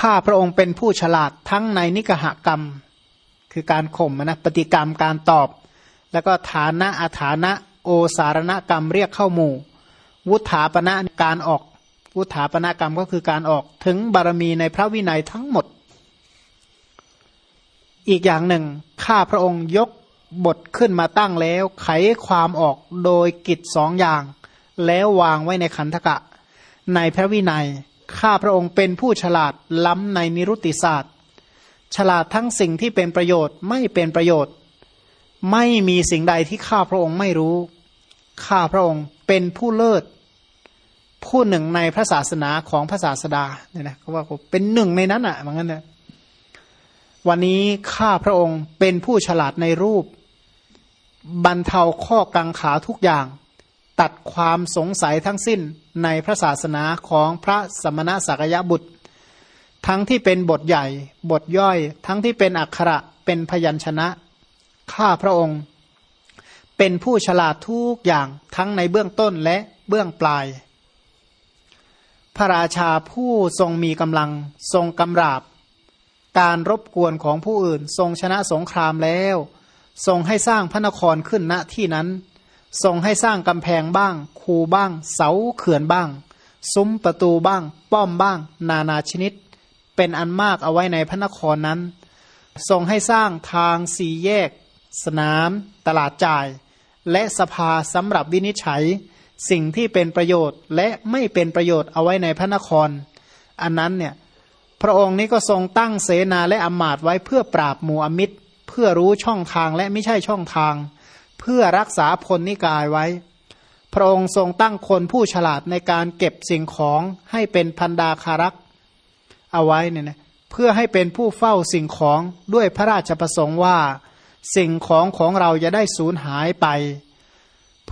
ข้าพระองค์เป็นผู้ฉลาดทั้งในนิกหกรรม คือการข่มนะปฏิกรรมการตอบ แล้วก็ฐานะอาฐานะโอสารณกรรมเรียกเข้าหมู่ วุฒาปณะการออกวุฒาปณกรรมก็คือการออกถึงบารมีในพระวินัยทั้งหมด อีกอย่างหนึ่ง ข้าพระองค์ยกบทขึ้นมาตั้งแล้ว ไขความออกโดยกิจสองอย่าง แล้ววางไว้ในขันธกะ ในพระวินัย ข้าพระองค์เป็นผู้ฉลาดล้ำในนิรุติศาสตร์ ฉลาดทั้งสิ่งที่เป็นประโยชน์ไม่เป็นประโยชน์ ไม่มีสิ่งใดที่ข้าพระองค์ไม่รู้ ข้าพระองค์เป็นผู้เลิศ ผู้หนึ่งในพระศาสนาของพระศาสดาเนี่ยนะเขาว่าเป็นหนึ่งในนั้นอะเหมือนกันนะวันนี้ข้าพระองค์เป็นผู้ฉลาดในรูป บรรเทาข้อกังขาทุกอย่าง ตัดความสงสัยทั้งสิ้นในพระศาสนาของพระสมณะสักยบุตร ทั้งที่เป็นบทใหญ่ บทย่อย ทั้งที่เป็นอักขระเป็นพยัญชนะ ข้าพระองค์ เป็นผู้ฉลาดทุกอย่างทั้งในเบื้องต้นและเบื้องปลาย พระราชาผู้ทรงมีกำลังทรงกำราบ การรบกวนของผู้อื่น ทรงชนะสงครามแล้ว ทรงให้สร้างพระนครขึ้นณที่นั้น ทรงให้สร้างกำแพงบ้าง คูบ้าง เสาเขื่อนบ้าง ซุ้มประตูบ้าง ป้อมบ้าง นานาชนิด เป็นอันมากเอาไว้ในพระนครนั้น ทรงให้สร้างทางสี่แยก สนาม ตลาดจ่าย และสภาสำหรับวินิจฉัย สิ่งที่เป็นประโยชน์และไม่เป็นประโยชน์เอาไว้ในพระนคร อันนั้นเนี่ยพระองค์นี้ก็ทรงตั้งเสนาและอมาตไว้เพื่อปราบหมู่อมิตร เพื่อรู้ช่องทางและไม่ใช่ช่องทาง เพื่อรักษาพลนิกายไว้ พระองค์ทรงตั้งคนผู้ฉลาดในการเก็บสิ่งของให้เป็นพันดาคารักเอาไว้เนี่ยนะเพื่อให้เป็นผู้เฝ้าสิ่งของด้วยพระราชประสงค์ว่า สิ่งของของเราจะได้สูญหายไป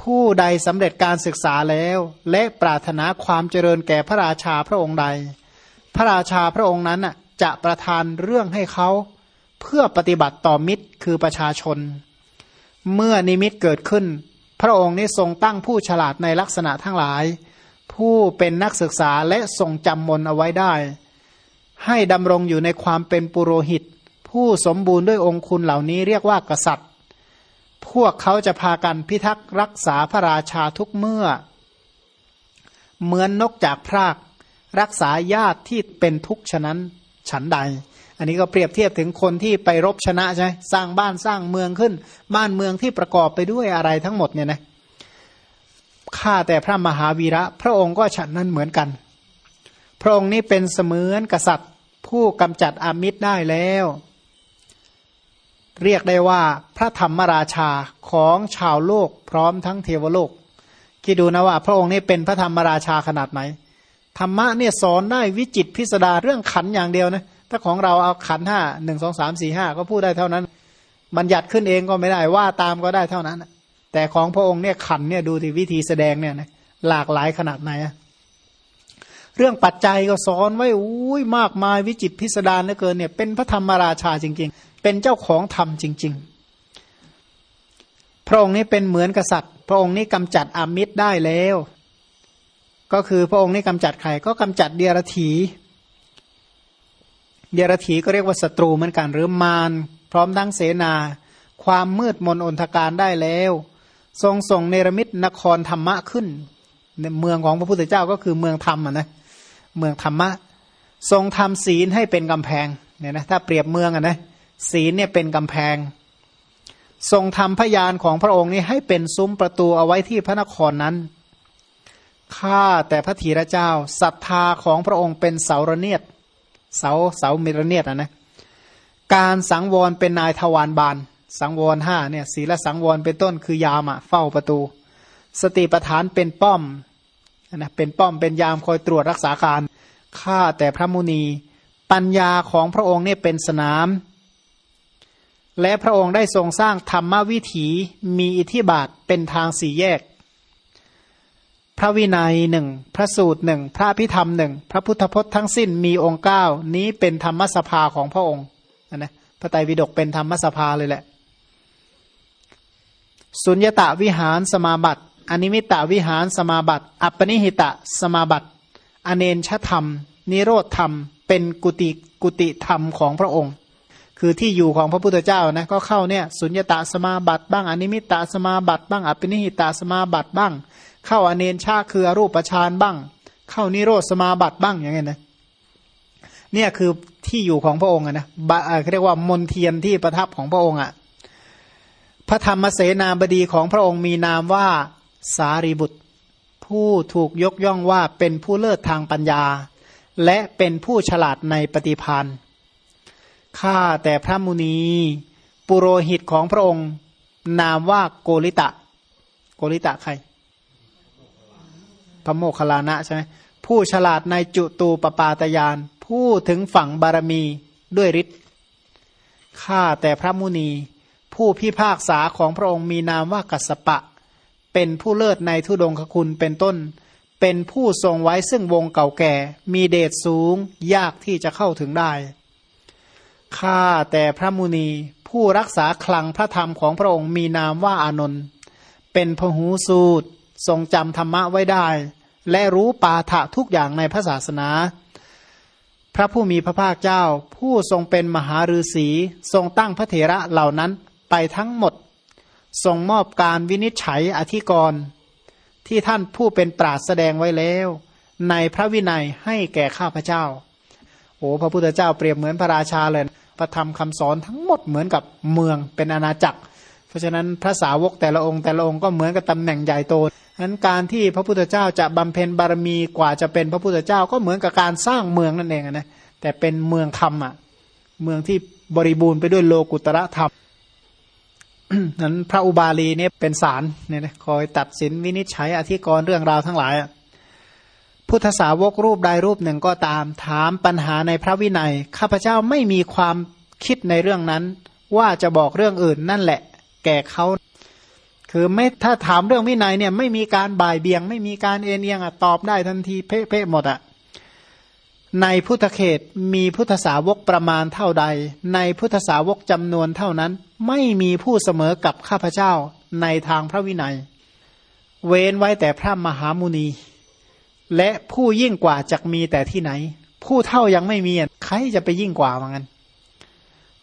ผู้ใดสำเร็จการศึกษาแล้ว และปรารถนาความเจริญแก่พระราชาพระองค์ใด พระราชาพระองค์นั้นจะประทานเรื่องให้เขาเพื่อปฏิบัติต่อมิตรคือประชาชน เมื่อนิมิตเกิดขึ้น พระองค์นี้ทรงตั้งผู้ฉลาดในลักษณะทั้งหลาย ผู้เป็นนักศึกษาและทรงจำมนเอาไว้ได้ ให้ดำรงอยู่ในความเป็นปุโรหิต ผู้สมบูรณ์ด้วยองคุณเหล่านี้เรียกว่ากษัตริย์ พวกเขาจะพากันพิทักษ์รักษาพระราชาทุกเมื่อ เหมือนนกจากพราก รักษาญาติที่เป็นทุกข์ฉะนั้นฉันใด อันนี้ก็เปรียบเทียบถึงคนที่ไปรบชนะใช่ไหมสร้างบ้านสร้างเมืองขึ้น บ้านเมืองที่ประกอบไปด้วยอะไรทั้งหมดเนี่ยนะข้าแต่พระมหาวีระ พระองค์ก็ฉันนั้นเหมือนกัน พระองค์นี้เป็นเสมือนกษัตริย์ ผู้กำจัดอามิตรได้แล้ว เรียกได้ว่าพระธรรมราชาของชาวโลกพร้อมทั้งเทวโลกคิดดูนะว่า พระองค์นี้เป็นพระธรรมราชาขนาดไหนธรรมะเนี่ยสอนได้วิจิตพิสดารเรื่องขันอย่างเดียวนะ ถ้าของเราเอาขันห้าหนึ่งสองสามสี่ห้าก็พูดได้เท่านั้น บัญญัติขึ้นเองก็ไม่ได้ว่าตามก็ได้เท่านั้นแต่ของพระองค์เนี่ยขันเนี่ยดูที่วิธีแสดงเนี่ยนะหลากหลายขนาดไหนอะเรื่องปัจจัยก็สอนไว้อุ้ยมากมายวิจิตพิสดารเหลือเกินเนี่ยเป็นพระธรรมราชาจริง ๆ เป็นเจ้าของธรรมจริง ๆ พระองค์นี้เป็นเหมือนกษัตริย์ พระองค์นี้กำจัดอามิตรได้แล้ว ก็คือพระองค์นี้กำจัดใครก็กำจัดเดียรถี เดรถีก็เรียกว่าศัตรูเหมือนกันหรือมารพร้อมทั้งเสนา ความมืดมนอนทการได้แล้ว ทรงส่งเนรมิตนครธรรมะขึ้นในเมืองของพระพุทธเจ้าก็คือเมืองธรรมะนะเมืองธรรมะ ทรงทำศีลให้เป็นกำแพงเนี่ยนะถ้าเปรียบเมืองอะนะศีลเนี่ยเป็นกำแพง ทรงทำพยานของพระองค์นี้ให้เป็นซุ้มประตูเอาไว้ที่พระนครนั้นข้าแต่พระธีระเจ้าศรัทธาของพระองค์เป็นเสาระเนียด เสาเสาเมรเนียตนะนะการสังวรเป็นนายทวารบานสังวรห้าเนี่ยศีลสังวรเป็นต้นคือยามอะเฝ้าประตู สติปฐานเป็นป้อมนะเป็นป้อมเป็นยามคอยตรวจรักษาการข้าแต่พระมุนี ปัญญาของพระองค์เนี่ยเป็นสนาม และพระองค์ได้ทรงสร้างธรรมวิถีมีอิทธิบาทเป็นทางสี่แยก พระวินัยหนึ่งพระสูตรหนึ่งพระพิธรรมหนึ่งพระพุทธพจน์ทั้งสิ้นมีองค์เก้านี้เป็นธรรมสภาของพระองค์นะพระไตรปิฎกเป็นธรรมสภาเลยแหละ สุญญตาวิหารสมาบัติอนิมิตตาวิหารสมาบัติ อัปปณิหิตะสมาบัติ อาเนญชธรรม นิโรธธรรม เป็นกุติกุติธรรมของพระองค์ คือที่อยู่ของพระพุทธเจ้านะก็เข้าเนี่ยสุญญตาสมาบัติบ้างอนิมิตตสมาบัติบ้างอัปปณิหิตาสมาบัติบ้าง เข้าอาเนญชาคืออรูปฌานบ้าง เข้านิโรธสมาบัติบ้างอย่างเงี้ยนะเนี่ยคือที่อยู่ของพระองค์นะเขาเรียกว่ามณเฑียรที่ประทับของพระองค์อะพระธรรมเสนาบดีของพระองค์มีนามว่าสารีบุตร ผู้ถูกยกย่องว่าเป็นผู้เลิศทางปัญญา และเป็นผู้ฉลาดในปฏิพานข้าแต่พระมุนี ปุโรหิตของพระองค์ นามว่าโกริตะ โกริตะใคร พระโมคคัลลานะใช่ไหมผู้ฉลาดในจุตูปปาตยาน ผู้ถึงฝั่งบารมีด้วยฤทธิ์ข้าแต่พระมุนี ผู้พิพากษาของพระองค์มีนามว่ากัสปะ เป็นผู้เลิศในทุดงคคุณเป็นต้น เป็นผู้ทรงไว้ซึ่งวงเก่าแก่ มีเดชสูงยากที่จะเข้าถึงได้ข้าแต่พระมุนีผู้รักษาคลังพระธรรมของพระองค์มีนามว่าอานนท์เป็นพหูสูตร ทรงจำธรรมะไว้ได้ และรู้ปาฐะทุกอย่างในพระศาสนา พระผู้มีพระภาคเจ้า ผู้ทรงเป็นมหาฤาษีทรงตั้งพระเถระเหล่านั้นไปทั้งหมดส่งมอบการวินิจฉัยอธิกรณ์ที่ท่านผู้เป็นปราดแสดงไว้แล้ว ในพระวินัยให้แก่ข้าพเจ้าโอ้พระพุทธเจ้าเปรียบเหมือนพระราชาเลยพระธรรมคำสอนทั้งหมดเหมือนกับเมืองเป็นอาณาจักร เพราะฉะนั้นพระสาวกแต่ละองค์แต่ละองค์ก็เหมือนกับตำแหน่งใหญ่โต นั้นการที่พระพุทธเจ้าจะบำเพ็ญบารมีกว่าจะเป็นพระพุทธเจ้าก็เหมือนกับการสร้างเมืองนั่นเองนะแต่เป็นเมืองคำอะเมืองที่บริบูรณ์ไปด้วยโลกุตระธรรมนั้นพระอุบาลีเนี่ยเป็นศาลเนี่ยนะคอยตัดสินวินิจฉัยอธิกรณ์เรื่องราวทั้งหลายพุทธสาวกรูปใดรูปหนึ่งก็ตามถามปัญหาในพระวินัย ข้าพเจ้าไม่มีความคิดในเรื่องนั้น ว่าจะบอกเรื่องอื่นนั่นแหละ แก่เขา คือไม่ถ้าถามเรื่องวินัยเนี่ยไม่มีการบ่ายเบียง ไม่มีการเอ็นเอียงอะตอบได้ทันทีเป๊ะๆหมดอะในพุทธเขตมีพุทธสาวกประมาณเท่าใด ในพุทธสาวกจำนวนเท่านั้น ไม่มีผู้เสมอกับข้าพเจ้าในทางพระวินัย เว้นไว้แต่พระมหามุนี และผู้ยิ่งกว่าจะมีแต่ที่ไหน ผู้เท่ายังไม่มีใครจะไปยิ่งกว่าว่างั้น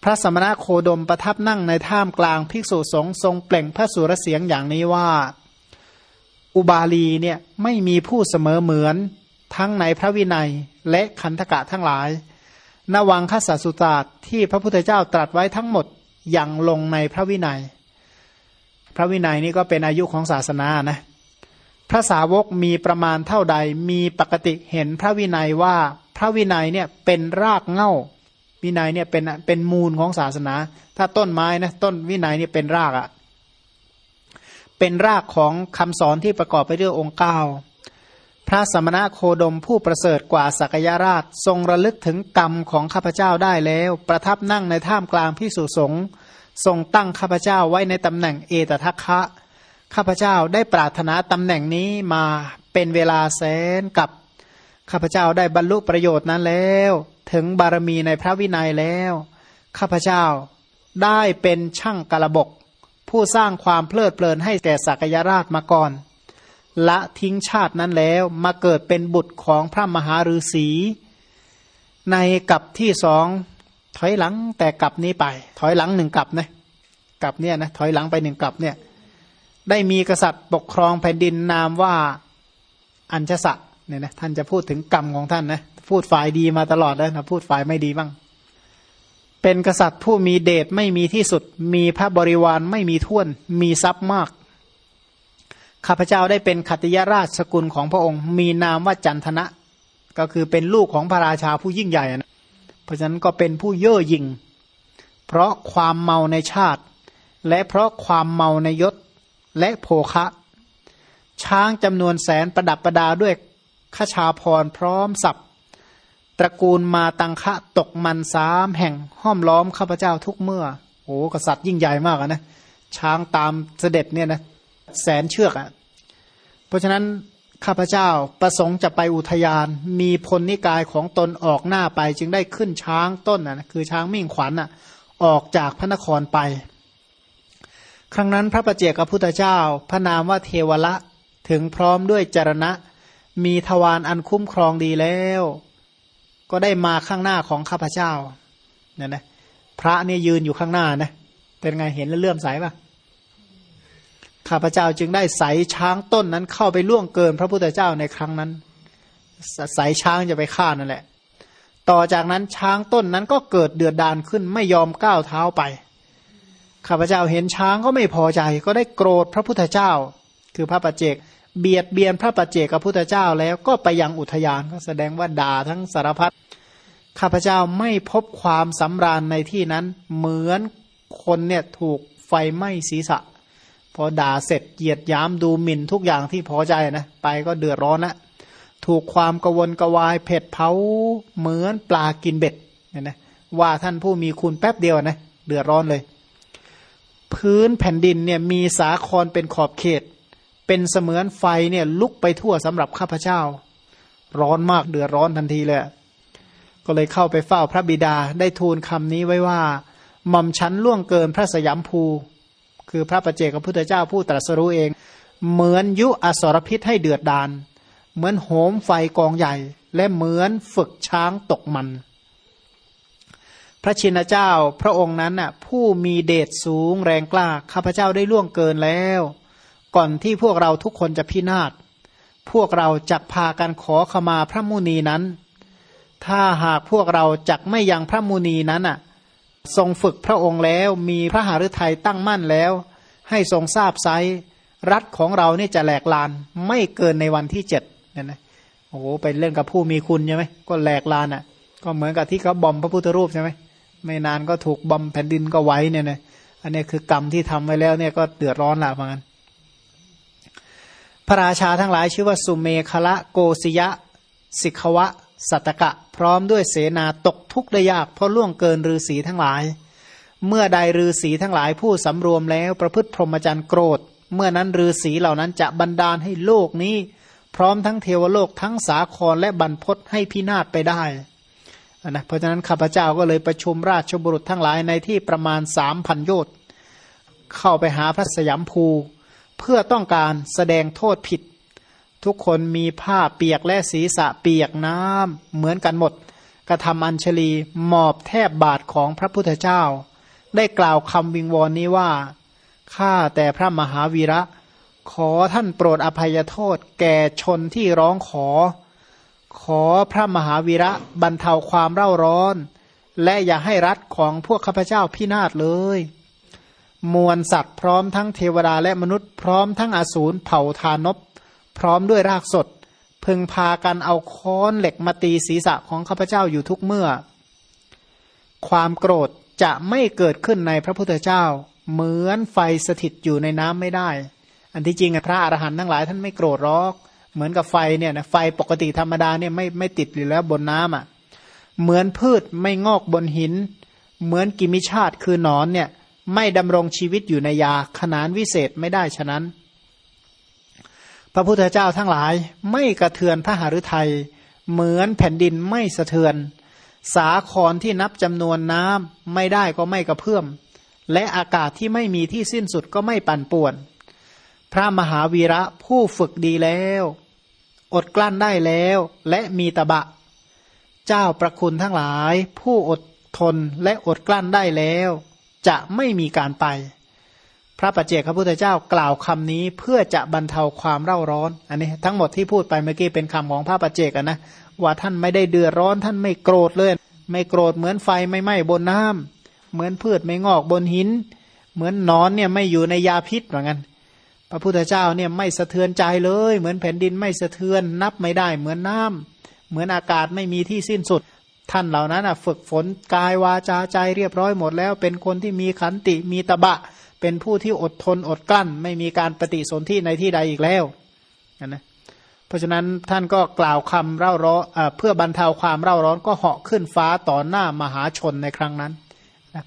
พระสมณะโคดมประทับนั่งในท่ามกลางภิกษุสงฆ์ทรงเปล่งพระสุรเสียงอย่างนี้ว่า อุบาลีเนี่ยไม่มีผู้เสมอเหมือนทั้งในพระวินัยและขันธกะทั้งหลาย นวังคสัสุตาตที่พระพุทธเจ้าตรัสไว้ทั้งหมดอย่างลงในพระวินัย พระวินัยนี่ก็เป็นอายุของศาสนานะ พระสาวกมีประมาณเท่าใดมีปกติเห็นพระวินัยว่าพระวินัยเนี่ยเป็นรากเง่า วินัยเนี่ยเป็นเป็นมูลของศาสนา ถ้าต้นไม้นะต้นวินัยเนี่ยเป็นรากอะ่ะเป็นรากของคำสอนที่ประกอบไปด้วยองค์เก้าพระสมณะโคดมผู้ประเสริฐกว่าสักยราช ทรงระลึกถึงกรรมของข้าพเจ้าได้แล้ว ประทับนั่งในท่ามกลางพิสุสงฆ์ทรงตั้งข้าพเจ้าไว้ในตำแหน่งเอตทัคคะ ข้าพเจ้าได้ปรารถนาตำแหน่งนี้มาเป็นเวลาแสนกับข้าพเจ้าได้บรรลุประโยชน์นั้นแล้ว ถึงบารมีในพระวินัยแล้ว ข้าพเจ้าได้เป็นช่างกระบก ผู้สร้างความเพลิดเพลินให้แก่สักยราชมาก่อน ละทิ้งชาตินั้นแล้วมาเกิดเป็นบุตรของพระมหาฤาษีในกับที่สองถอยหลังแต่กลับนี้ไป ถอยหลังหนึ่งกลับนะกลับเนี่ยนะถอยหลังไปหนึ่งกลับเนี่ยได้มีกษัตริย์ปกครองแผ่นดินนามว่าอัญชสะเนี่ยนะท่านจะพูดถึงกรรมของท่านนะ พูดฝ่ายดีมาตลอดแล้วนะพูดฝ่ายไม่ดีบ้าง เป็นกษัตริย์ผู้มีเดชไม่มีที่สุด มีพระบริวารไม่มีท่วน มีทรัพย์มาก ข้าพเจ้าได้เป็นขัตยราชสกุลของพระองค์ มีนามว่าจันทนะ ก็คือเป็นลูกของพระราชาผู้ยิ่งใหญ่นะเพราะฉะนั้นก็เป็นผู้เย่อหยิ่ง เพราะความเมาในชาติ และเพราะความเมาในยศและโภคะ ช้างจำนวนแสนประดับประดาด้วยขชาพรพร้อมสับ ตระกูลมาตังคะตกมันสามแห่งห้อมล้อมข้าพเจ้าทุกเมื่อโอ้กษัตริย์ยิ่งใหญ่มากนะช้างตามเสด็จเนี่ยนะแสนเชือกอะ่ะเพราะฉะนั้นข้าพเจ้าประสงค์จะไปอุทยาน มีพลนิกายของตนออกหน้าไป จึงได้ขึ้นช้างต้นนะคือช้างมิ่งขวัญอะออกจากพระนครไป ครั้งนั้นพระประเจกับพุทธเจ้า พระนามว่าเทวละถึงพร้อมด้วยจรณะ มีทวารอันคุ้มครองดีแล้ว ก็ได้มาข้างหน้าของข้าพเจ้าเนี่ยนะพระเนี่ยยืนอยู่ข้างหน้านะเป็นไงเห็นแล้วเลื่อมใสปะข้าพเจ้าจึงได้ใสช้างต้นนั้นเข้าไปล่วงเกินพระพุทธเจ้าในครั้งนั้นใสช้างจะไปฆ่านั่นแหละ ต่อจากนั้นช้างต้นนั้นก็เกิดเดือดดานขึ้นไม่ยอมก้าวเท้าไป ข้าพเจ้าเห็นช้างก็ไม่พอใจ ก็ได้โกรธพระพุทธเจ้า คือพระปัจเจก เบียดเบียนพระปัจเจกับพุทธเจ้าแล้วก็ไปยังอุทยานก็แสดงว่าด่าทั้งสารพัดข้าพเจ้าไม่พบความสำราญในที่นั้นเหมือนคนเนี่ยถูกไฟไหม้ศีรษะ พอด่าเสร็จเหยียดย้ำดูหมิ่นทุกอย่างที่พอใจนะไปก็เดือดร้อนนะถูกความกวนกวายเผ็ดเผาเหมือนปลากินเบ็ดเนี่ยนะว่าท่านผู้มีคุณแป๊บเดียวนะเดือดร้อนเลย พื้นแผ่นดินเนี่ยมีสาครเป็นขอบเขต เป็นเสมือนไฟเนี่ยลุกไปทั่วสำหรับข้าพเจ้า ร้อนมากเดือดร้อนทันทีเลยก็เลยเข้าไปเฝ้าพระบิดาได้ทูลคำนี้ไว้ว่าหม่อมชั้นล่วงเกินพระสยามภู คือพระประเจกับพุทธเจ้าผู้ตรัสรู้เอง เหมือนยุอสรพิษให้เดือดดาน เหมือนโหมไฟกองใหญ่ และเหมือนฝึกช้างตกมัน พระชินเจ้าพระองค์นั้นน่ะผู้มีเดชสูงแรงกล้าข้าพเจ้าได้ล่วงเกินแล้ว ก่อนที่พวกเราทุกคนจะพินาศ พวกเราจักพากันขอขมาพระมุนีนั้น ถ้าหากพวกเราจักไม่ยังพระมุนีนั้นอะ ทรงฝึกพระองค์แล้วมีพระหฤทัยตั้งมั่นแล้ว ให้ทรงทราบไซรัฐของเรานี่จะแหลกลาน ไม่เกินในวันที่เจ็ดเนี่ยนะโอ้โหไปเล่นกับผู้มีคุณใช่ไหมก็แหลกลานอะ ก็เหมือนกับที่เขาบอมพระพุทธรูปใช่ไหมไม่นานก็ถูกบอมแผ่นดินก็ไว้เนี่ยนะอันนี้คือกรรมที่ทำไว้แล้วเนี่ยก็เดือดร้อนละเหมือนกัน พระราชาทั้งหลายชื่อว่าสุเมคละโกศยะ สิกวะ สัตกะ พร้อมด้วยเสนาตกทุกข์ได้ยากเพราะล่วงเกินฤาษีทั้งหลาย เมื่อใดฤาษีทั้งหลายผู้สำรวมแล้วประพฤติพรหมจรรย์โกรธ เมื่อนั้นฤาษีเหล่านั้นจะบันดาลให้โลกนี้ พร้อมทั้งเทวโลกทั้งสาครและบรรพศให้พินาศไปได้นะเพราะฉะนั้นข้าพเจ้าก็เลยประชุมราชบุรุษทั้งหลายในที่ประมาณสามพันโยชน์เข้าไปหาพระสยามภู เพื่อต้องการแสดงโทษผิด ทุกคนมีผ้าเปียกและศีรษะเปียกน้ำเหมือนกันหมด กระทำอัญชลีหมอบแทบบาทของพระพุทธเจ้า ได้กล่าวคำวิงวอนนี้ว่าข้าแต่พระมหาวีระ ขอท่านโปรดอภัยโทษแก่ชนที่ร้องขอ ขอพระมหาวีระบรรเทาความเร่าร้อน และอย่าให้รัฐของพวกข้าพเจ้าพินาศเลย มวลสัตว์พร้อมทั้งเทวดาและมนุษย์พร้อมทั้งอสูรเผ่าทานบ พร้อมด้วยรากสด พึงพากันเอาค้อนเหล็กมาตีศีรษะของข้าพเจ้าอยู่ทุกเมื่อ ความโกรธจะไม่เกิดขึ้นในพระพุทธเจ้า เหมือนไฟสถิตอยู่ในน้ำไม่ได้ อันที่จริงพระอรหันต์ทั้งหลายท่านไม่โกรธหรอก เหมือนกับไฟเนี่ยนะไฟปกติธรรมดาเนี่ยไม่ไม่ติดอยู่แล้วบนน้ำอะ เหมือนพืชไม่งอกบนหิน เหมือนกิมิชาติคือนอนเนี่ย ไม่ดำรงชีวิตอยู่ในยาขนานวิเศษไม่ได้ฉะนั้น พระพุทธเจ้าทั้งหลายไม่กระเทือนพระหฤทัยเหมือนแผ่นดินไม่สะเทือน สาครที่นับจำนวนน้ำไม่ได้ก็ไม่กระเพื่อม และอากาศที่ไม่มีที่สิ้นสุดก็ไม่ปั่นป่วน พระมหาวีระผู้ฝึกดีแล้ว อดกลั้นได้แล้วและมีตะบะ เจ้าประคุณทั้งหลาย ผู้อดทนและอดกลั้นได้แล้ว จะไม่มีการไป พระปัจเจกพระพุทธเจ้ากล่าวคำนี้เพื่อจะบรรเทาความเร่าร้อน อันนี้ทั้งหมดที่พูดไปเมื่อกี้เป็นคำของพระปัจเจกนะว่าท่านไม่ได้เดือดร้อนท่านไม่โกรธเลย ไม่โกรธเหมือนไฟไม่ไหม้บนน้ำเหมือนพืชไม่งอกบนหิน เหมือนนอนเนี่ยไม่อยู่ในยาพิษเหมือนกันพระพุทธเจ้าเนี่ยไม่สะเทือนใจเลย เหมือนแผ่นดินไม่สะเทือนนับไม่ได้เหมือนน้ำเหมือนอากาศไม่มีที่สิ้นสุด ท่านเหล่านั้นฝึกฝนกายวาจาใจเรียบร้อยหมดแล้ว เป็นคนที่มีขันติมีตบะ เป็นผู้ที่อดทนอดกลั้น ไม่มีการปฏิสนธิในที่ใดอีกแล้วนะเพราะฉะนั้นท่านก็กล่าวคำเร่าร้อนเพื่อบรรเทาความเร่าร้อนก็เหาะขึ้นฟ้าต่อหน้ามหาชนในครั้งนั้น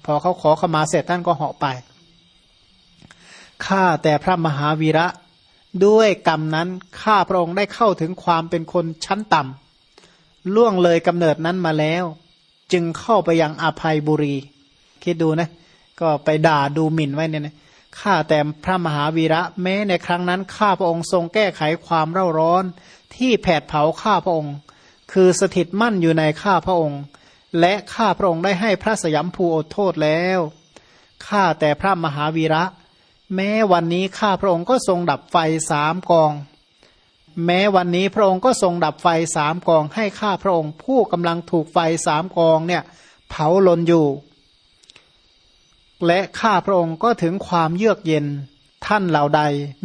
พอเขาขอขมาเสร็จท่านก็เหาะไปข้าแต่พระมหาวีระด้วยกรรมนั้นข้าพระองค์ได้เข้าถึงความเป็นคนชั้นต่ำ ล่วงเลยกำเนิดนั้นมาแล้ว จึงเข้าไปยังอภัยบุรี คิดดูนะ ก็ไปด่าดูหมิ่นไว้เนี่ยนะข้าแต่พระมหาวีระ แม้ในครั้งนั้นข้าพระองค์ทรงแก้ไขความเร่าร้อน ที่แผดเผาข้าพระองค์ คือสถิตมั่นอยู่ในข้าพระองค์ และข้าพระองค์ได้ให้พระสยามภูอดโทษแล้วข้าแต่พระมหาวีระ แม้วันนี้ข้าพระองค์ก็ทรงดับไฟสามกอง แม้วันนี้พระองค์ก็ทรงดับไฟสามกองให้ข้าพระองค์ ผู้กำลังถูกไฟสามกองเนี่ยเผาลนอยู่ และข้าพระองค์ก็ถึงความเยือกเย็นท่านเหล่าใด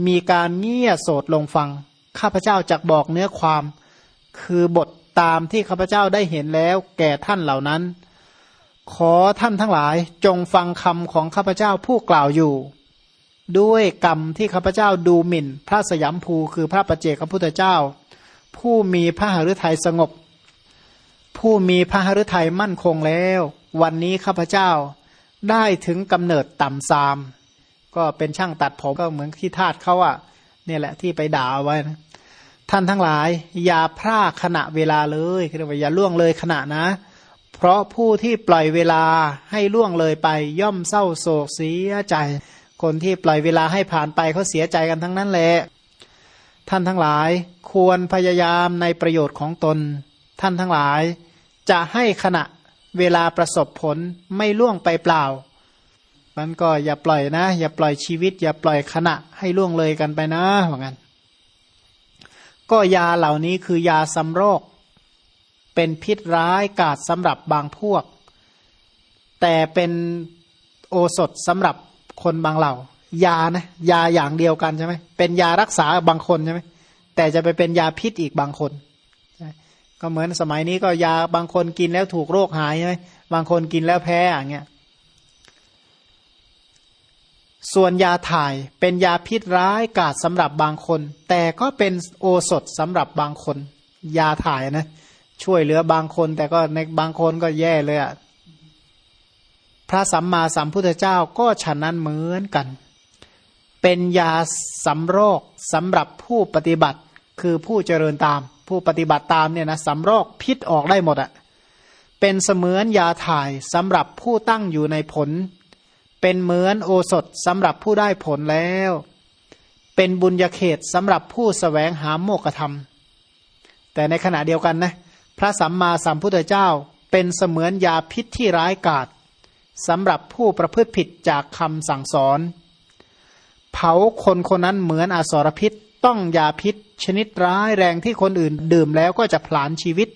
มีการเงี่ยโสดลงฟัง ข้าพเจ้าจักบอกเนื้อความ คือบทตามที่ข้าพเจ้าได้เห็นแล้ว แก่ท่านเหล่านั้น ขอท่านทั้งหลายจงฟังคำของข้าพเจ้าผู้กล่าวอยู่ ด้วยกรรมที่ข้าพเจ้าดูหมิ่น พระสยามภูคือพระประเจกพระพุทธเจ้า ผู้มีพระหฤทัยสงบ ผู้มีพระหฤทัยมั่นคงแล้ว วันนี้ข้าพเจ้าได้ถึงกำเนิดต่ำซาม ก็เป็นช่างตัดผมก็เหมือนที่ทาสเขาอะ่ะเนี่ยแหละที่ไปด่าไว้นะท่านทั้งหลาย อย่าพลาดขณะเวลาเลยคือว่าอย่าล่วงเลยขณะนะ เพราะผู้ที่ปล่อยเวลาให้ล่วงเลยไปย่อมเศร้าโศกเสียใจ คนที่ปล่อยเวลาให้ผ่านไปเขาเสียใจกันทั้งนั้นแหละท่านทั้งหลายควรพยายามในประโยชน์ของตน ท่านทั้งหลายจะให้ขณะเวลาประสบผลไม่ล่วงไปเปล่ามันก็อย่าปล่อยนะ อย่าปล่อยชีวิต อย่าปล่อยขณะให้ล่วงเลยกันไปนะเหมือนกันก็ยาเหล่านี้คือยาสำโรค เป็นพิษร้ายกาดสำหรับบางพวก แต่เป็นโอสถสำหรับ คนบางเหล่ายานะยาอย่างเดียวกันใช่ไหมเป็นยารักษาบางคนใช่ไหมแต่จะไปเป็นยาพิษอีกบางคนก็เหมือนสมัยนี้ก็ยาบางคนกินแล้วถูกโรคหายใช่ไหมบางคนกินแล้วแพ้อย่างเงี้ยส่วนยาถ่ายเป็นยาพิษร้ายกาดสำหรับบางคน แต่ก็เป็นโอสถสำหรับบางคน ยาถ่ายนะ ช่วยเหลือบางคน แต่ก็ในบางคนก็แย่เลยอะ่ะ พระสัมมาสัมพุทธเจ้าก็ฉะนั้นเหมือนกัน เป็นยาสำโรคสำหรับผู้ปฏิบัติคือผู้เจริญตาม ผู้ปฏิบัติตามเนี่ยนะสำโรคพิษออกได้หมดอะ่ะเป็นเสมือนยาถ่ายสำหรับผู้ตั้งอยู่ในผล เป็นเหมือนโอสถสำหรับผู้ได้ผลแล้ว เป็นบุญญาเขตสำหรับผู้สแสวงหาโมกธรรม แต่ในขณะเดียวกันนะพระสัมมาสัมพุทธเจ้าเป็นเสมือนยาพิษที่ร้ายกาจ สำหรับผู้ประพฤติผิดจากคำสั่งสอน เผาคนคนนั้นเหมือนอสรพิษ ต้องยาพิษ ชนิดร้ายแรงที่คนอื่นดื่มแล้วก็จะผลาญชีวิต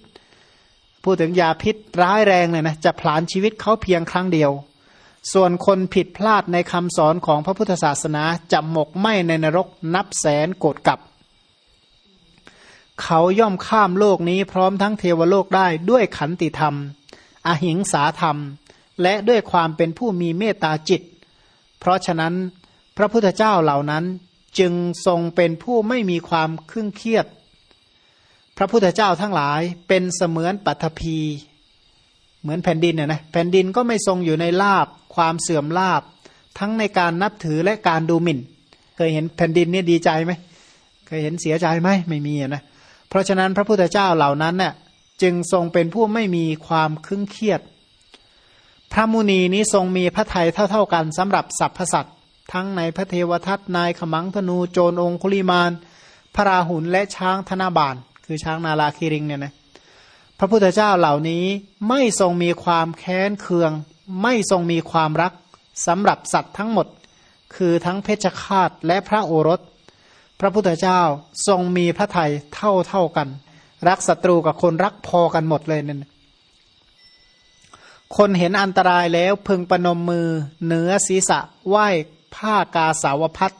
พูดถึงยาพิษร้ายแรงเลยนะจะผลาญชีวิตเขาเพียงครั้งเดียว ส่วนคนผิดพลาดในคำสอนของพระพุทธศาสนาจะหมกไหมในนรกนับแสนโกดกับเขาย่อมข้ามโลกนี้พร้อมทั้งเทวโลกได้ด้วยขันติธรรม อหิงสาธรรม และด้วยความเป็นผู้มีเมตตาจิต เพราะฉะนั้นพระพุทธเจ้าเหล่านั้นจึงทรงเป็นผู้ไม่มีความเครึ่งเครียด พระพุทธเจ้าทั้งหลายเป็นเสมือนปัทภีเหมือนแผ่นดินเนี่ยนะแผ่นดินก็ไม่ทรงอยู่ในลาบความเสื่อมลาบ ทั้งในการนับถือและการดูหมิ่น เคยเห็นแผ่นดินเนี่ยดีใจไหมเคยเห็นเสียใจไหมไม่มีนะเพราะฉะนั้นพระพุทธเจ้าเหล่านั้นเนี่ยจึงทรงเป็นผู้ไม่มีความคึ้งเครียด พระมุนีนี้ทรงมีพระทัยเท่า ๆกันสำหรับสรรพสัตว์ทั้งในพระเทวทัตนายขมังธนูโจรองคุลิมาน พระราหุลและช้างธนาบาน คือช้างนาลาคีริงเนี่ยนะพระพุทธเจ้าเหล่านี้ไม่ทรงมีความแค้นเคือง ไม่ทรงมีความรักสำหรับสัตว์ทั้งหมด คือทั้งเพชฌฆาตและพระโอรส พระพุทธเจ้าทรงมีพระทัยเท่าเท่ากัน รักศัตรูกับคนรักพอกันหมดเลยนั่น คนเห็นอันตรายแล้วพึงประนมมือเหนือศีรษะไหว้ผ้ากาสาวพัด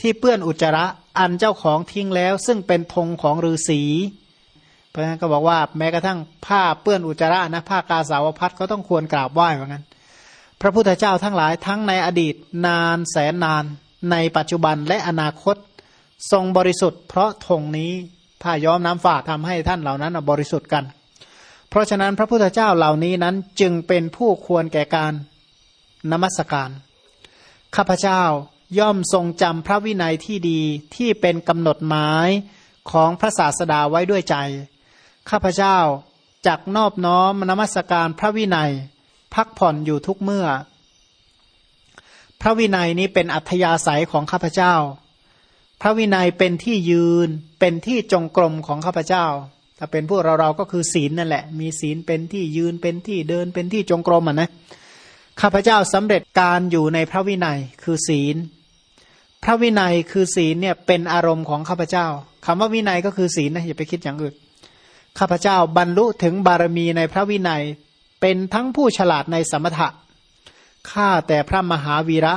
ที่เปื้อนอุจจาระอันเจ้าของทิ้งแล้ว ซึ่งเป็นธงของฤาษีเพราะฉะนั้นก็บอกว่าแม้กระทั่งผ้าเปื้อนอุจจาระนะผ้ากาสาวพัดก็ต้องควรกราบไหว้เหมือนกันพระพุทธเจ้าทั้งหลายทั้งในอดีตนานแสนนาน ในปัจจุบันและอนาคต ทรงบริสุทธิ์เพราะธงนี้ผ้าย้อมน้ำฝาดทำให้ท่านเหล่านั้นบริสุทธิ์กัน เพราะฉะนั้นพระพุทธเจ้าเหล่านี้นั้นจึงเป็นผู้ควรแก่การนมัสการ ข้าพเจ้าย่อมทรงจำพระวินัยที่ดีที่เป็นกำหนดหมายของพระศาสดาไว้ด้วยใจ ข้าพเจ้าจักนอบน้อมนมัสการพระวินัย พักผ่อนอยู่ทุกเมื่อ พระวินัยนี้เป็นอัธยาศัยของข้าพเจ้า พระวินัยเป็นที่ยืนเป็นที่จงกรมของข้าพเจ้า ถ้าเป็นพวกเราเราก็คือศีลนั่นแหละ มีศีลเป็นที่ยืนเป็นที่เดินเป็นที่จงกรมอะนะข้าพเจ้าสำเร็จการอยู่ในพระวินัยคือศีล พระวินัยคือศีลเนี่ยเป็นอารมณ์ของข้าพเจ้าคำว่าวินัยก็คือศีลนะอย่าไปคิดอย่างอื่นข้าพเจ้าบรรลุถึงบารมีในพระวินัย เป็นทั้งผู้ฉลาดในสมถะข้าแต่พระมหาวีระ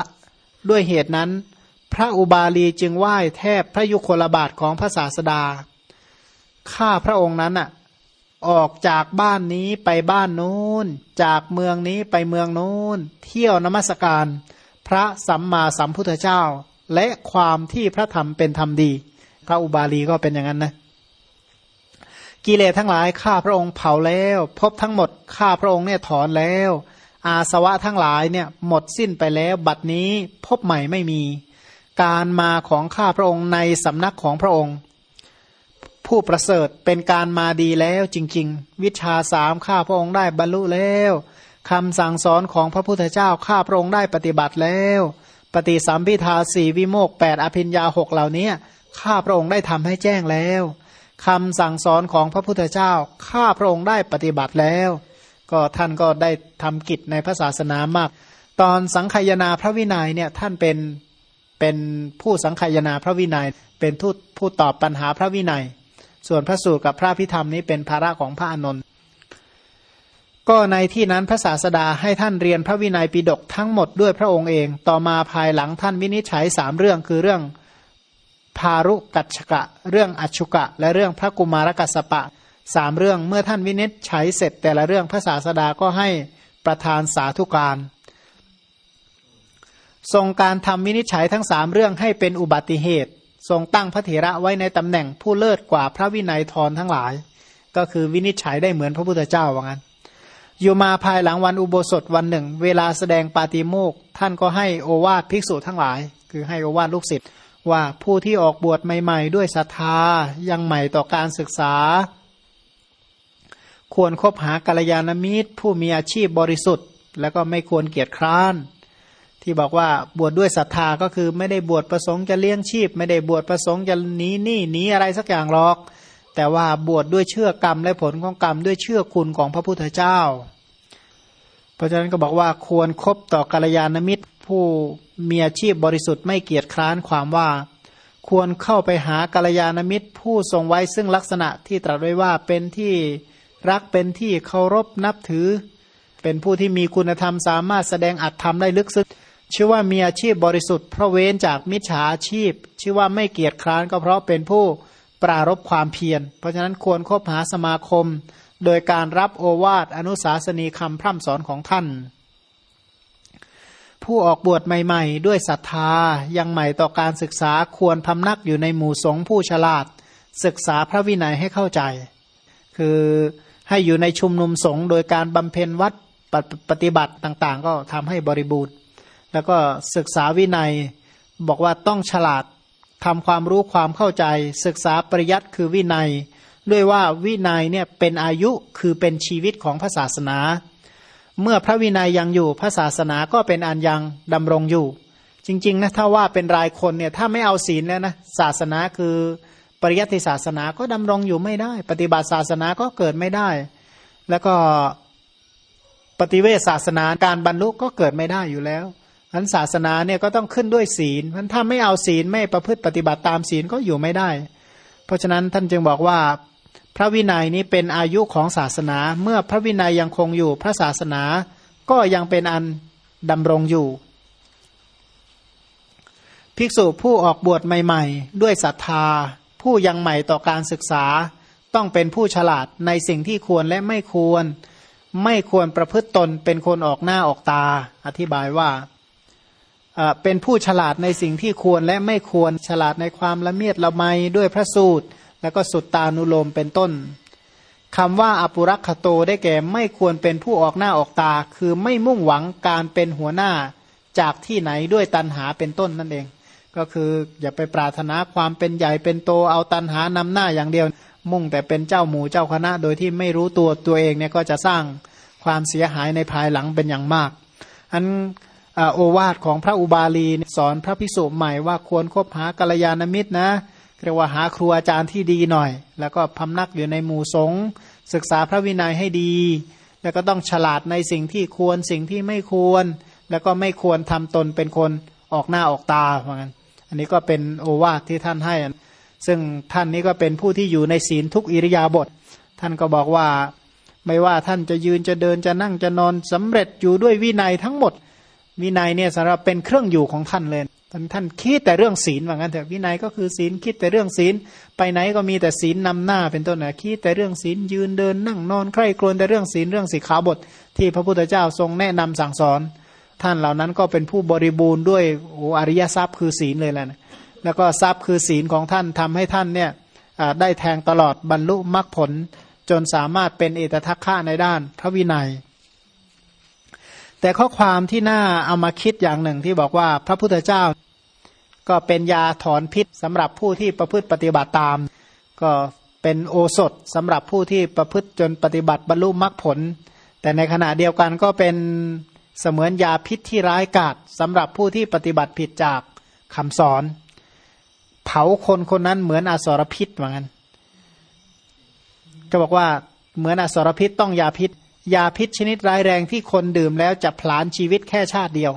ด้วยเหตุนั้น พระอุบาลีจึงไหว้แทบพระยุคลบาทของพระศาสดา ข้าพระองค์นั้นอะออกจากบ้านนี้ไปบ้านนู้น จากเมืองนี้ไปเมืองนู้น เที่ยวนมัสการ พระสัมมาสัมพุทธเจ้า และความที่พระธรรมเป็นธรรมดีพระอุบาลีก็เป็นอย่างนั้นนะกิเลสทั้งหลายข้าพระองค์เผาแล้ว พบทั้งหมดข้าพระองค์เนี่ยถอนแล้ว อาสวะทั้งหลายเนี่ยหมดสิ้นไปแล้ว บัดนี้พบใหม่ไม่มี การมาของข้าพระองค์ในสำนักของพระองค์ ผู้ประเสริฐเป็นการมาดีแล้วจริง ๆ วิชาสามข้าพระองค์ได้บรรลุแล้วคำสั่งสอนของพระพุทธเจ้าข้าพระองค์ได้ปฏิบัติแล้ว ปฏิสัมพิทาสี่วิโมกแปดอภิญญาหกเหล่านี้ข้าพระองค์ได้ทำให้แจ้งแล้วคำสั่งสอนของพระพุทธเจ้าข้าพระองค์ได้ปฏิบัติแล้ว ก็ท่านก็ได้ทำกิจในพระศาสนามาก ตอนสังขยนาพระวินัยเนี่ยท่านเป็นเป็นผู้สังขยนาพระวินัย เป็นทูตผู้ตอบปัญหาพระวินัย ส่วนพระสูตรกับพระพิธรรมนี้เป็นภาระของพระอนนท์ก็ในที่นั้นพระศาสดาให้ท่านเรียนพระวินัยปิฎกทั้งหมดด้วยพระองค์เอง ต่อมาภายหลังท่านวินิจฉัยสามเรื่องคือเรื่องพารุกัจฉกะ เรื่องอชุกะ และเรื่องพระกุมารกัสปะสามเรื่องเมื่อท่านวินิจฉัยเสร็จ แต่ละเรื่องพระศาสดาก็ให้ประธานสาธุการ ทรงการทำวินิจฉัยทั้งสามเรื่องให้เป็นอุบัติเหตุ ทรงตั้งพระเถระไว้ในตำแหน่งผู้เลิศกว่าพระวินัยทรทั้งหลาย ก็คือวินิจฉัยได้เหมือนพระพุทธเจ้าว่างั้น อยู่มาภายหลังวันอุโบสถวันหนึ่ง เวลาแสดงปาติโมกท่านก็ให้โอวาทภิกษุทั้งหลาย คือให้โอวาทลูกศิษย์ว่าผู้ที่ออกบวชใหม่ ๆ ด้วยศรัทธายังใหม่ต่อการศึกษา ควรคบหากัลยาณมิตร ผู้มีอาชีพบริสุทธิ์ แล้วก็ไม่ควรเกียจคร้าน ที่บอกว่าบวชดด้วยศรัทธาก็คือไม่ได้บวชประสงค์จะเลี้ยงชีพ ไม่ได้บวชประสงค์จะหนีหนี้หนีอะไรสักอย่างหรอก แต่ว่าบวชดด้วยเชื่อกรรมและผลของกรรมด้วยเชื่อคุณของพระพุทธเจ้า เพราะฉะนั้นก็บอกว่าควรครบต่อกัลยาณมิตรผู้มีอาชีพบริสุทธิ์ไม่เกียจคร้านความว่า ควรเข้าไปหากัลยาณมิตรผู้ทรงไว้ซึ่งลักษณะที่ตรัสไว้ว่าเป็นที่รักเป็นที่เคารพนับถือ เป็นผู้ที่มีคุณธรรมสามารถแสดงอัตธรรมได้ลึกซึ้ง ชื่อว่ามีอาชีพบริสุทธิ์เพราะเว้นจากมิจฉาอาชีพ ชื่อว่าไม่เกียจคร้านก็เพราะเป็นผู้ปรารบความเพียร เพราะฉะนั้นควรคบหาสมาคม โดยการรับโอวาทอนุสาสนีคำพร่ำสอนของท่าน ผู้ออกบวชใหม่ ๆ ด้วยศรัทธายังใหม่ต่อการศึกษาควรพำนักอยู่ในหมู่สงฆ์ผู้ฉลาด ศึกษาพระวินัยให้เข้าใจ คือให้อยู่ในชุมนุมสงฆ์โดยการบำเพ็ญวัดปฏิบัติต่างๆ ก็ทำให้บริบูรณ์ แล้วก็ศึกษาวินัยบอกว่าต้องฉลาดทำความรู้ความเข้าใจ ศึกษาปริยัติคือวินัย ด้วยว่าวินัยเนี่ยเป็นอายุคือเป็นชีวิตของพระศาสนา เมื่อพระวินัยยังอยู่พระศาสนาก็เป็นอันยังดำรงอยู่ จริงๆนะถ้าว่าเป็นรายคนเนี่ยถ้าไม่เอาศีลแล้วนะศาสนาคือปริยัติศาสนาก็ดำรงอยู่ไม่ได้ ปฏิบัติศาสนาก็เกิดไม่ได้ แล้วก็ปฏิเวสศาสนาการบรรลุก็เกิดไม่ได้อยู่แล้ว อันศาสนาเนี่ยก็ต้องขึ้นด้วยศีลเพราะถ้าไม่เอาศีลไม่ประพฤติปฏิบัติตามศีลก็อยู่ไม่ได้ เพราะฉะนั้นท่านจึงบอกว่าพระวินัยนี้เป็นอายุของศาสนา เมื่อพระวินัยยังคงอยู่พระศาสนาก็ยังเป็นอันดำรงอยู่ ภิกษุผู้ออกบวชใหม่ ๆ ด้วยศรัทธา ผู้ยังใหม่ต่อการศึกษา ต้องเป็นผู้ฉลาดในสิ่งที่ควรและไม่ควร ไม่ควรประพฤติตนเป็นคนออกหน้าออกตา อธิบายว่า เป็นผู้ฉลาดในสิ่งที่ควรและไม่ควรฉลาดในความละเมียดละไมด้วยพระสูตร แล้วก็สุตตานุโลมเป็นต้นคำว่าอปุรักขโตได้แก่ไม่ควรเป็นผู้ออกหน้าออกตา คือไม่มุ่งหวังการเป็นหัวหน้าจากที่ไหนด้วยตันหาเป็นต้นนั่นเอง ก็คืออย่าไปปรารถนาความเป็นใหญ่เป็นโตเอาตันหานำหน้าอย่างเดียว มุ่งแต่เป็นเจ้าหมู่เจ้าคณะ โดยที่ไม่รู้ตัวตัวเองเนี่ยก็จะสร้างความเสียหายในภายหลังเป็นอย่างมากอัน โอวาทของพระอุบาลีสอนพระภิกษุใหม่ว่าควรคบหากัลยาณมิตรนะเรียกว่าหาครูอาจารย์ที่ดีหน่อย แล้วก็พำนักอยู่ในหมู่สงฆ์ศึกษาพระวินัยให้ดี แล้วก็ต้องฉลาดในสิ่งที่ควรสิ่งที่ไม่ควร แล้วก็ไม่ควรทำตนเป็นคนออกหน้าออกตาเหมือนกันอันนี้ก็เป็นโอวาทที่ท่านให้ ซึ่งท่านนี้ก็เป็นผู้ที่อยู่ในศีลทุกอิริยาบถท่านก็บอกว่า ไม่ว่าท่านจะยืนจะเดินจะนั่งจะนอนสำเร็จอยู่ด้วยวินัยทั้งหมด วินัยเนี่ยสำหรับเป็นเครื่องอยู่ของท่านเลยท่านท่านคิดแต่เรื่องศีลว่างั้นแต่วินัยก็คือศีลคิดแต่เรื่องศีล ไปไหนก็มีแต่ศีลนำหน้าเป็นต้นนะคิดแต่เรื่องศีลยืนเดินนั่งนอนใคร่ครวญแต่เรื่องศีลเรื่องสิกขาบท ที่พระพุทธเจ้าทรงแนะนำสั่งสอน ท่านเหล่านั้นก็เป็นผู้บริบูรณ์ด้วยอริยทรัพย์คือศีลเลยแหละแล้วก็ทรัพย์คือศีลของท่านทำให้ท่านเนี่ยได้แทงตลอดบรรลุมรรคผล จนสามารถเป็นเอตทัคคะในด้านพระวินัย แต่ข้อความที่น่าเอามาคิดอย่างหนึ่งที่บอกว่าพระพุทธเจ้า ก็เป็นยาถอนพิษสำหรับผู้ที่ประพฤติปฏิบัติตาม ก็เป็นโอสถสำหรับผู้ที่ประพฤติจนปฏิบัติบรรลุมรรคผล แต่ในขณะเดียวกันก็เป็นเสมือนยาพิษที่ร้ายกาจสำหรับผู้ที่ปฏิบัติผิดจากคำสอน เผาคนคนนั้นเหมือนอสรพิษเหมือนกันก็บอกว่าเหมือนอสรพิษต้องยาพิษ ยาพิษชนิดร้ายแรงที่คนดื่มแล้วจะผลาญชีวิตแค่ชาติเดียว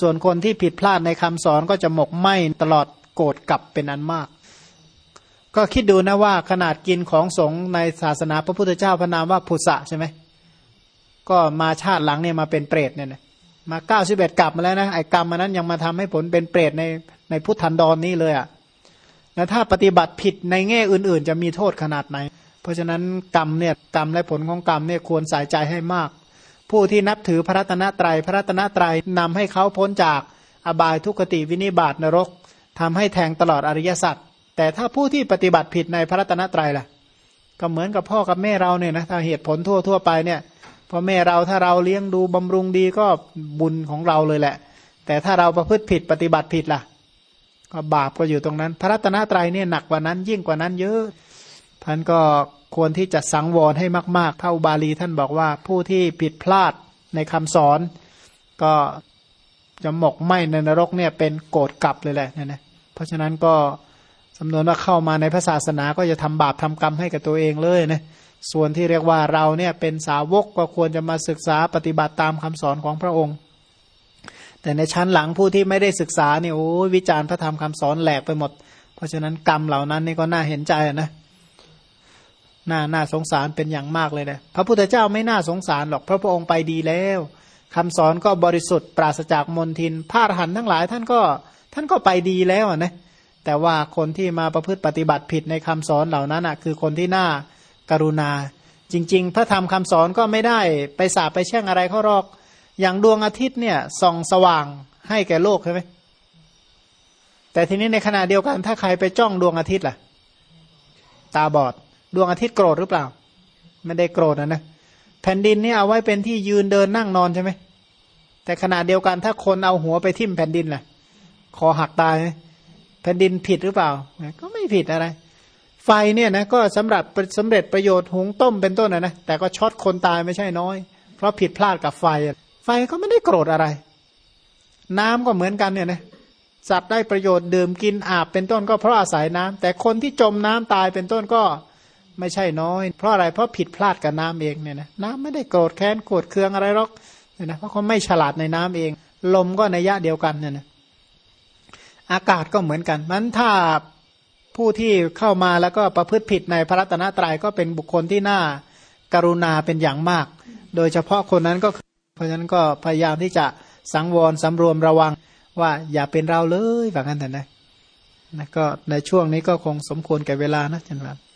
ส่วนคนที่ผิดพลาดในคำสอนก็จะหมกไหมตลอดโกรธกลับเป็นอันมาก ก็คิดดูนะว่าขนาดกินของสงในศาสนาพระพุทธเจ้าพระนามว่าพุทธะใช่ไหมก็มาชาติหลังเนี่ยมาเป็นเปรตเนี่ยนะมาเก้าสิบเอ็ดกลับมาแล้วนะไอ้กรรมมันนั้นยังมาทำให้ผลเป็นเปรตในในพุทธันดรนนี้เลยอะ่ะแล้วถ้าปฏิบัติผิดในแง่อื่น ๆ จะมีโทษขนาดไหน เพราะฉะนั้นกรรมเนี่ยกรรมและผลของกรรมเนี่ยควรใส่ใจให้มาก ผู้ที่นับถือพระรัตนตรยัยพระรัตนตรัยนำให้เขาพ้นจากอบายทุกขติวินิบาตนรกทำให้แทงตลอดอริยสัจแต่ถ้าผู้ที่ปฏิบัติผิดในพระรัตนตรัยล่ะ ก็เหมือนกับพ่อกับแม่เราเนี่ยนะถ้าเหตุผลทั่วทั่วไปเนี่ยพอแม่เราถ้าเราเลี้ยงดูบำรุงดีก็บุญของเราเลยแหละ แต่ถ้าเราประพฤติผิดปฏิบัติผิดล่ะ ก็บาปก็อยู่ตรงนั้น พระรัตนตรัยเนี่ยหนักกว่านั้นยิ่งกว่านั้นเยอะ ท่านก็ควรที่จะสังวรให้มากๆพระอุบาลีท่านบอกว่าผู้ที่ผิดพลาดในคำสอน ก็จะหมกไหมในนรกเนี่ยเป็นโกรธกลับเลยแหละเนี่ยนะเพราะฉะนั้นก็สำนวนว่าเข้ามาในพระศาสนาก็จะทำบาปทำกรรมให้กับตัวเองเลยนะส่วนที่เรียกว่าเราเนี่ยเป็นสาวกก็ควรจะมาศึกษาปฏิบัติตามคำสอนของพระองค์ แต่ในชั้นหลังผู้ที่ไม่ได้ศึกษาเนี่ยโอ้วิจารณ์พระธรรมคำสอนแหลกไปหมด เพราะฉะนั้นกรรมเหล่านั้นนี่ก็น่าเห็นใจนะ น่าน่าสงสารเป็นอย่างมากเลยนะพระพุทธเจ้าไม่น่าสงสารหรอกเพราะพระองค์ไปดีแล้วคำสอนก็บริสุทธิ์ปราศจากมลทินพระอรหันทั้งหลายท่านก็ท่านก็ไปดีแล้วนะแต่ว่าคนที่มาประพฤติปฏิบัติผิดในคำสอนเหล่านั้นอะคือคนที่น่าการุณา จริง ๆ พระธรรมคำสอนก็ไม่ได้ไปสาบไปแช่งอะไรเขาหรอก อย่างดวงอาทิตย์เนี่ยส่องสว่างให้แก่โลกใช่ไหมแต่ทีนี้ในขณะเดียวกันถ้าใครไปจ้องดวงอาทิตย์ล่ะ ตาบอด ดวงอาทิตย์โกรธหรือเปล่า ไม่ได้โกรธนะนะแผ่นดินนี่เอาไว้เป็นที่ยืนเดินนั่งนอนใช่ไหมแต่ขณะเดียวกันถ้าคนเอาหัวไปทิ่มแผ่นดินล่ะ คอหักตายแผ่นดินผิดหรือเปล่า ก็ไม่ผิดอะไร ไฟเนี่ยนะก็สำหรับสำเร็จประโยชน์หุงต้มเป็นต้นนะนะแต่ก็ช็อตคนตายไม่ใช่น้อย เพราะผิดพลาดกับไฟ ไฟก็ไม่ได้โกรธอะไร น้ำก็เหมือนกันเนี่ยนะสัตว์ได้ประโยชน์ดื่มกินอาบเป็นต้นก็เพราะอาศัยน้ำแต่คนที่จมน้ำตายเป็นต้นก็ ไม่ใช่น้อย เพราะอะไรเพราะผิดพลาดกับน้ำเองเนี่ยนะน้ำไม่ได้โกรธแค้นโกรธเคืองอะไรหรอกเนี่ยนะเพราะเขาไม่ฉลาดในน้ำเอง ลมก็ในยะเดียวกันเนี่ยนะอากาศก็เหมือนกันมันถ้าผู้ที่เข้ามาแล้วก็ประพฤติผิดในพระรัตนตรัยก็เป็นบุคคลที่น่าการุณาเป็นอย่างมาก โดยเฉพาะคนนั้นก็เพราะฉะนั้นก็พยายามที่จะสังวรสำรวมระวังว่าอย่าเป็นเราเลยแบบนั้นแต่นะนะก็ในช่วงนี้ก็คงสมควรแก่เวลานะจันทร์